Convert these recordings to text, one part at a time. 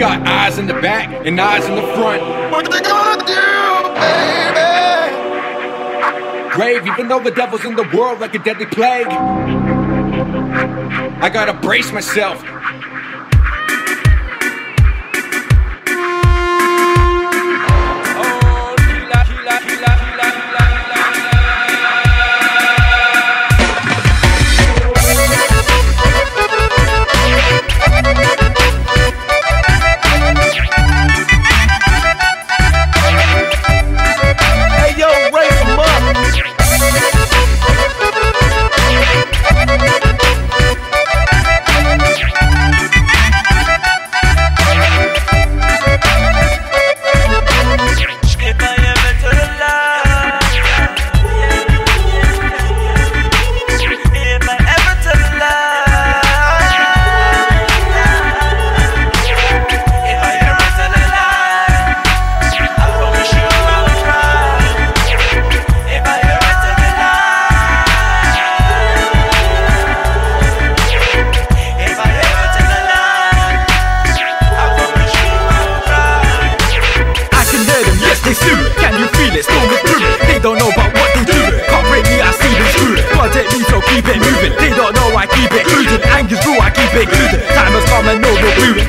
got eyes in the back and eyes in the front. What they gonna do, baby? Grave, even though the devil's in the world like a deadly plague. I gotta brace myself.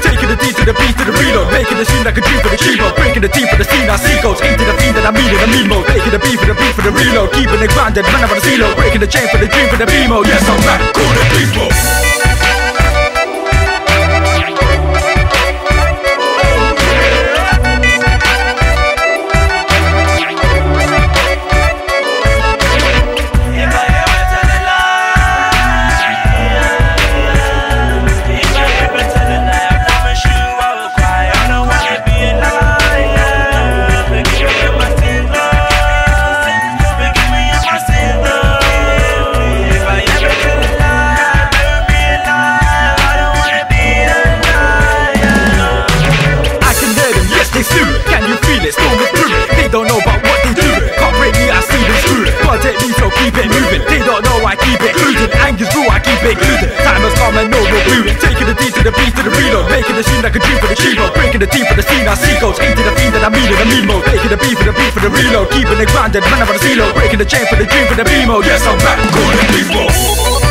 Taking the D to the B to the reload. Making the scene like a dream for the chemo. Breaking the team for the scene, I see goals. Into the fiend that I mean in the mean mode. Taking the B for the B for the reload. Keeping it grounded, I'm on the CeeLo. Breaking the chain for the dream for the B-mode. Yes, I'm back. Call it beast Scene like a dream for the chemo. Breaking the team for the scene, I see goals. Into the fiend that I mean in the mean mode. The B for the B for the reload. Keeping it grounded, man, I'm on the CeeLo. Breaking the chain for the dream for the B mode. Yes, I'm back. Beast mode. And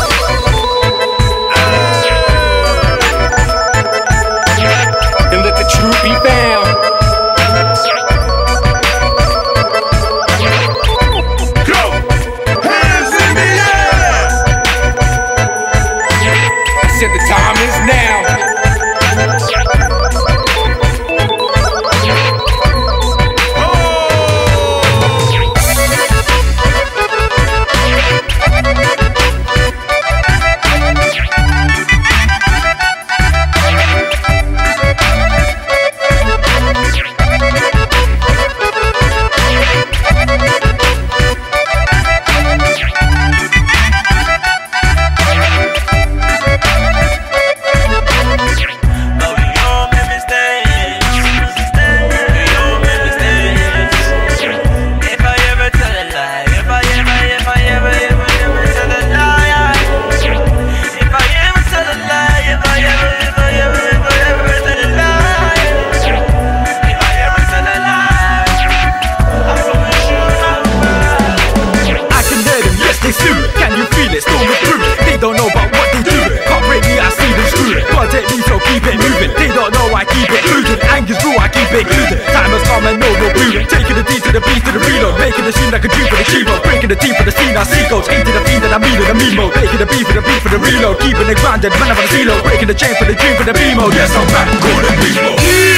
they sue. Can you feel it? Storming through. They don't know about what they do. Can't break me, I see them screw. Can't take me, so keep it moving. They don't know I keep it cruising. Anger's raw, I keep it cruising. Time has come and no more moving. Taking the D to the B to the reload. Making the scene like a dream for the chemo. Breaking the team for the scene, I see goals. Into the fiend that I mean in the mean mode. Taking the B for the B for the reload. Keeping it grounded, man, on the CeeLo. Breaking the chain for the dream for the B mode. Yes, I'm back. Calling. Yeah!